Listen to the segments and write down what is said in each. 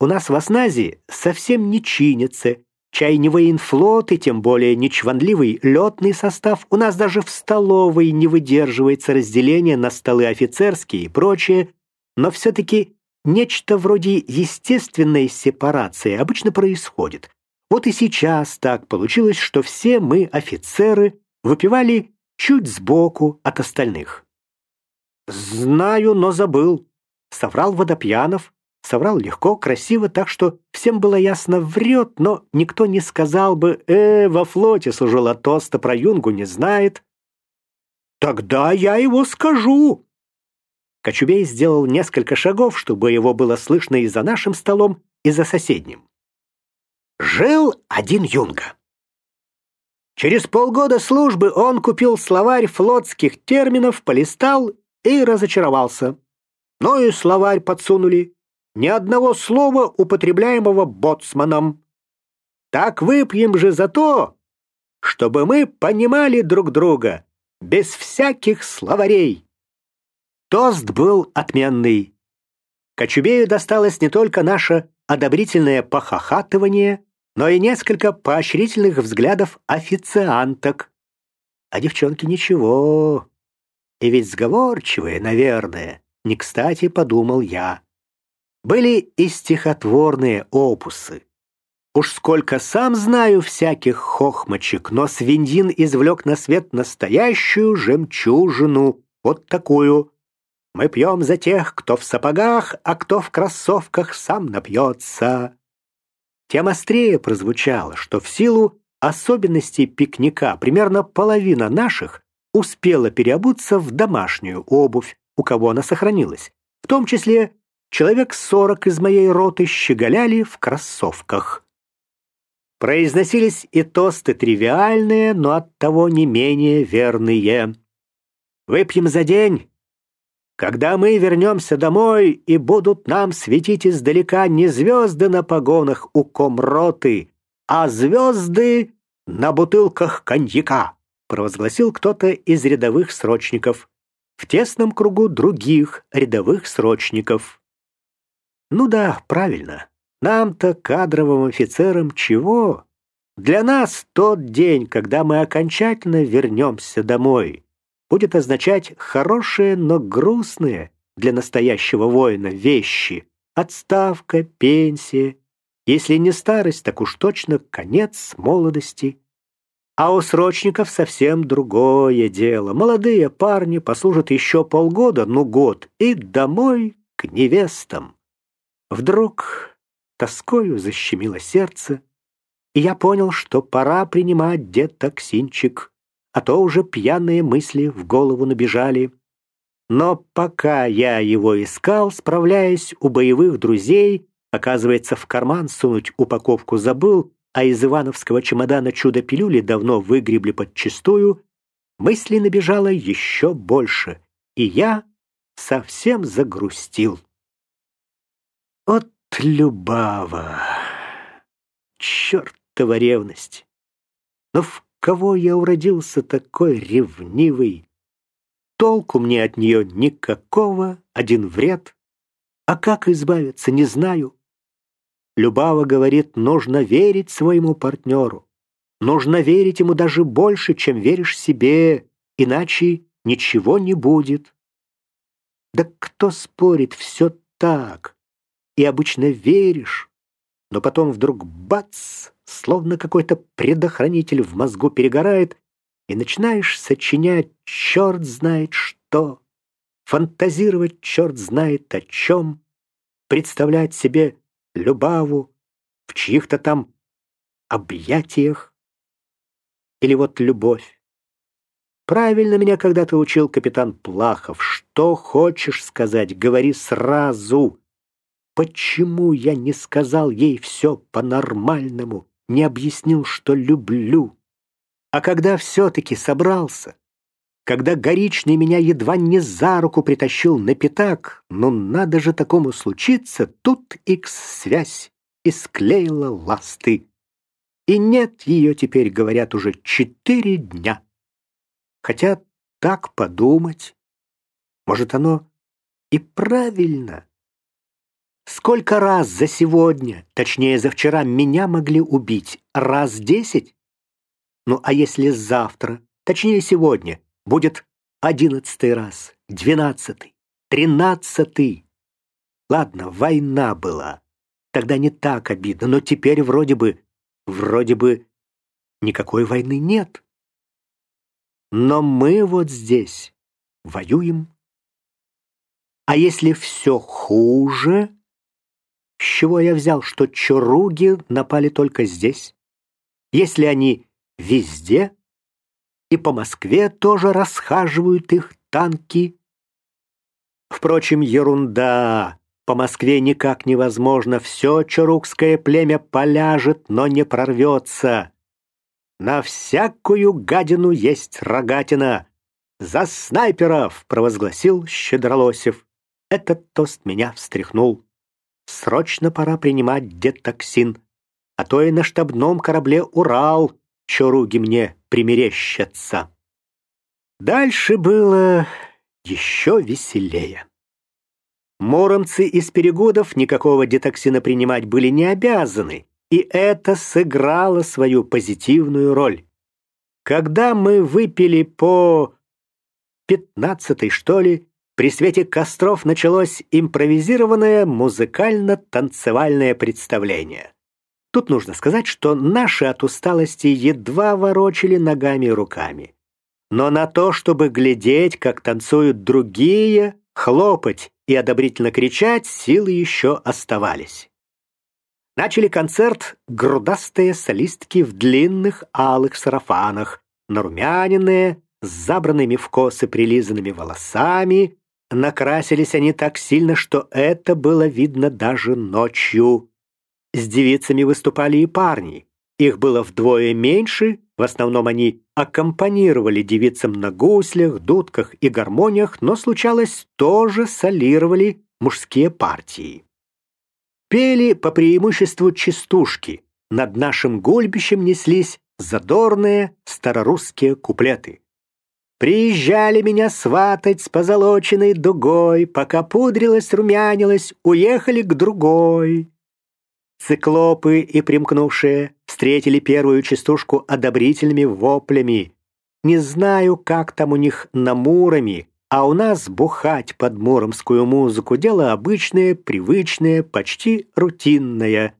у нас в Осназе совсем не чинится. Чай не военфлот и тем более не чванливый летный состав. У нас даже в столовой не выдерживается разделение на столы офицерские и прочее. Но все-таки нечто вроде естественной сепарации обычно происходит. Вот и сейчас так получилось, что все мы, офицеры, выпивали чуть сбоку от остальных. «Знаю, но забыл», — соврал Водопьянов, соврал легко, красиво, так что всем было ясно, врет, но никто не сказал бы «э, во флоте служил, а тоста про юнгу не знает». «Тогда я его скажу!» Кочубей сделал несколько шагов, чтобы его было слышно и за нашим столом, и за соседним. Жил один юнга. Через полгода службы он купил словарь флотских терминов, полистал и разочаровался. Ну и словарь подсунули. Ни одного слова, употребляемого боцманом. Так выпьем же за то, чтобы мы понимали друг друга, без всяких словарей. Тост был отменный. Кочубею досталось не только наше одобрительное похохатывание, но и несколько поощрительных взглядов официанток. А девчонки ничего. И ведь сговорчивые, наверное, не кстати подумал я. Были и стихотворные опусы. Уж сколько сам знаю всяких хохмочек, но свиндин извлек на свет настоящую жемчужину, вот такую. Мы пьем за тех, кто в сапогах, а кто в кроссовках сам напьется тем острее прозвучало, что в силу особенностей пикника примерно половина наших успела переобуться в домашнюю обувь, у кого она сохранилась. В том числе человек сорок из моей роты щеголяли в кроссовках. Произносились и тосты тривиальные, но оттого не менее верные. «Выпьем за день, когда мы вернемся домой, и будут нам светить издалека не звезды на погонах у комроты, а звезды на бутылках коньяка, провозгласил кто-то из рядовых срочников в тесном кругу других рядовых срочников. Ну да, правильно. Нам-то, кадровым офицерам, чего? Для нас тот день, когда мы окончательно вернемся домой будет означать хорошие, но грустные для настоящего воина вещи. Отставка, пенсия. Если не старость, так уж точно конец молодости. А у срочников совсем другое дело. Молодые парни послужат еще полгода, ну год, и домой к невестам. Вдруг тоскою защемило сердце, и я понял, что пора принимать детоксинчик а то уже пьяные мысли в голову набежали. Но пока я его искал, справляясь у боевых друзей, оказывается, в карман сунуть упаковку забыл, а из ивановского чемодана чудо-пилюли давно выгребли подчистую, мысли набежало еще больше, и я совсем загрустил. От Любава! Чертова ревность! Но в кого я уродился такой ревнивый? Толку мне от нее никакого, один вред. А как избавиться, не знаю. Любава говорит, нужно верить своему партнеру. Нужно верить ему даже больше, чем веришь себе, иначе ничего не будет. Да кто спорит, все так. И обычно веришь, но потом вдруг бац, словно какой-то предохранитель в мозгу перегорает, и начинаешь сочинять черт знает что, фантазировать черт знает о чем, представлять себе Любаву в чьих-то там объятиях. Или вот любовь. Правильно меня когда-то учил капитан Плахов. Что хочешь сказать, говори сразу. Почему я не сказал ей все по-нормальному? не объяснил, что люблю. А когда все-таки собрался, когда Горичный меня едва не за руку притащил на пятак, ну надо же такому случиться, тут икс-связь и склеила ласты. И нет ее теперь, говорят, уже четыре дня. Хотя так подумать, может, оно и правильно. Сколько раз за сегодня, точнее за вчера, меня могли убить? Раз десять? Ну а если завтра, точнее сегодня, будет одиннадцатый раз, двенадцатый, тринадцатый? Ладно, война была. Тогда не так обидно, но теперь вроде бы, вроде бы никакой войны нет. Но мы вот здесь воюем. А если все хуже? С чего я взял, что чуруги напали только здесь? Если они везде, и по Москве тоже расхаживают их танки. Впрочем, ерунда. По Москве никак невозможно. Все чурукское племя поляжет, но не прорвется. На всякую гадину есть рогатина. За снайперов, провозгласил Щедролосев. Этот тост меня встряхнул. Срочно пора принимать детоксин, а то и на штабном корабле «Урал» чоруги мне примерещатся. Дальше было еще веселее. Моромцы из перегодов никакого детоксина принимать были не обязаны, и это сыграло свою позитивную роль. Когда мы выпили по пятнадцатой, что ли, при свете костров началось импровизированное музыкально-танцевальное представление. Тут нужно сказать, что наши от усталости едва ворочали ногами и руками. Но на то, чтобы глядеть, как танцуют другие, хлопать и одобрительно кричать, силы еще оставались. Начали концерт грудастые солистки в длинных алых сарафанах, нарумяненные, с забранными в косы прилизанными волосами, Накрасились они так сильно, что это было видно даже ночью. С девицами выступали и парни. Их было вдвое меньше, в основном они аккомпанировали девицам на гуслях, дудках и гармониях, но случалось тоже солировали мужские партии. Пели по преимуществу частушки. Над нашим гульбищем неслись задорные старорусские куплеты. Приезжали меня сватать с позолоченной дугой, Пока пудрилась, румянилась, уехали к другой. Циклопы и примкнувшие встретили первую частушку одобрительными воплями. Не знаю, как там у них на Муроме, а у нас бухать под муромскую музыку дело обычное, привычное, почти рутинное.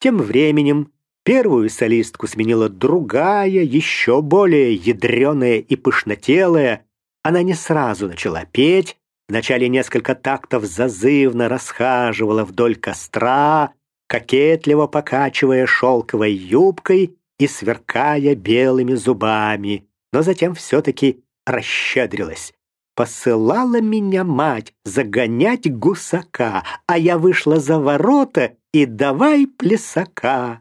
Тем временем Первую солистку сменила другая, еще более ядреная и пышнотелая. Она не сразу начала петь, вначале несколько тактов зазывно расхаживала вдоль костра, кокетливо покачивая шелковой юбкой и сверкая белыми зубами, но затем все-таки расщедрилась. Посылала меня мать загонять гусака, а я вышла за ворота и давай плясака.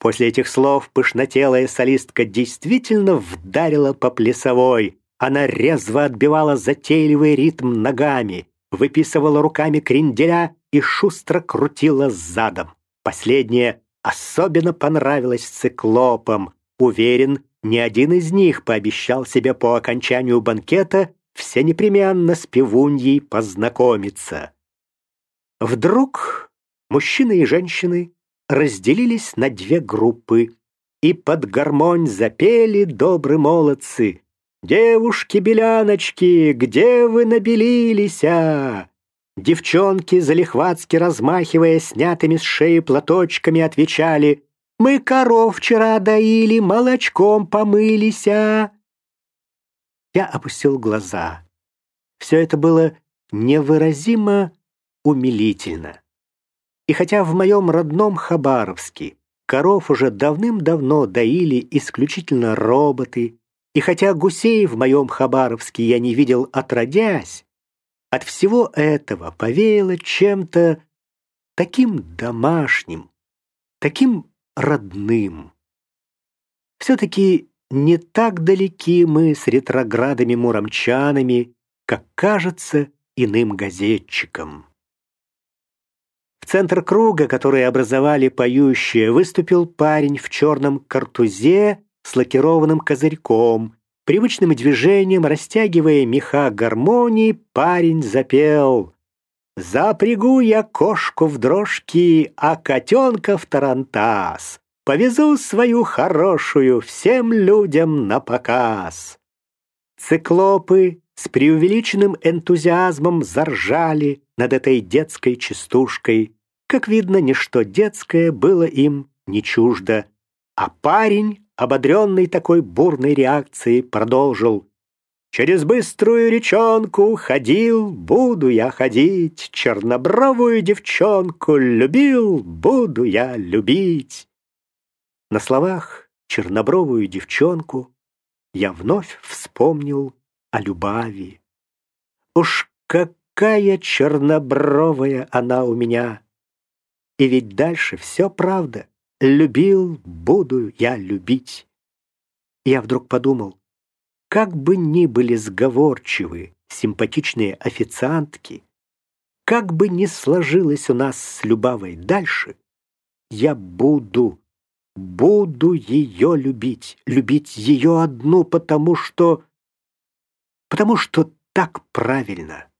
После этих слов пышнотелая солистка действительно вдарила по плясовой. Она резво отбивала затейливый ритм ногами, выписывала руками кренделя и шустро крутила задом. Последнее особенно понравилось циклопам. Уверен, ни один из них пообещал себе по окончанию банкета все непременно с пивуньей познакомиться. Вдруг мужчины и женщины разделились на две группы и под гармонь запели добрые молодцы. «Девушки-беляночки, где вы набелились, а?» Девчонки, залихватски размахивая снятыми с шеи платочками, отвечали «Мы коров вчера доили, молочком помылись, а?» Я опустил глаза. Все это было невыразимо умилительно. И хотя в моем родном Хабаровске коров уже давным-давно доили исключительно роботы, и хотя гусей в моем Хабаровске я не видел отродясь, от всего этого повеяло чем-то таким домашним, таким родным. Все-таки не так далеки мы с ретроградами-муромчанами, как кажется иным газетчикам. Центр круга, который образовали поющие, выступил парень в черном картузе с лакированным козырьком. Привычным движением, растягивая меха гармонии, парень запел Запрягу я кошку в дрожки, а котенка в тарантас. Повезу свою хорошую всем людям на показ. Циклопы с преувеличенным энтузиазмом заржали над этой детской частушкой. Как видно, ничто детское было им не чуждо. А парень, ободренный такой бурной реакцией, продолжил. «Через быструю речонку ходил, буду я ходить, чернобровую девчонку любил, буду я любить». На словах «чернобровую девчонку» я вновь вспомнил о любави. Уж какая чернобровая она у меня! И ведь дальше все правда. Любил, буду я любить. Я вдруг подумал, как бы ни были сговорчивы симпатичные официантки, как бы ни сложилось у нас с Любавой дальше, я буду, буду ее любить, любить ее одну, потому что потому что так правильно.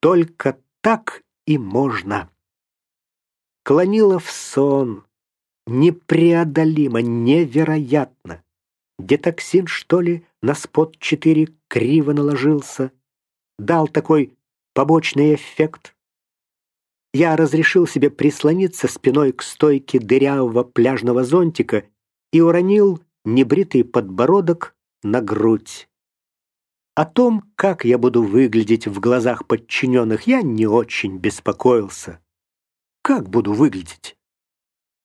Только так и можно. Клонила в сон. Непреодолимо, невероятно. Детоксин, что ли, на спот-4 криво наложился. Дал такой побочный эффект. Я разрешил себе прислониться спиной к стойке дырявого пляжного зонтика и уронил небритый подбородок на грудь. О том, как я буду выглядеть в глазах подчиненных, я не очень беспокоился. Как буду выглядеть?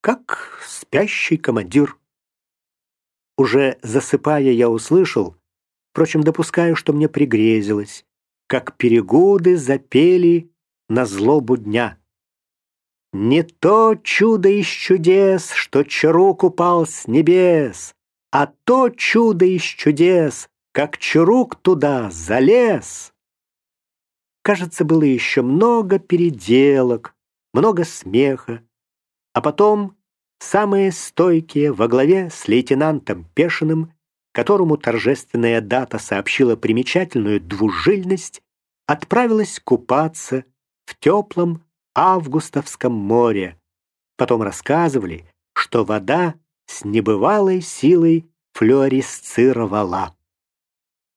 Как спящий командир. Уже засыпая, я услышал, впрочем, допускаю, что мне пригрезилось, как перегоды запели на злобу дня. Не то чудо из чудес, что чарук упал с небес, а то чудо из чудес, как Чурук туда залез. Кажется, было еще много переделок, много смеха, а потом самые стойкие во главе с лейтенантом Пешиным, которому торжественная дата сообщила примечательную двужильность, отправилась купаться в теплом августовском море. Потом рассказывали, что вода с небывалой силой флуоресцировала.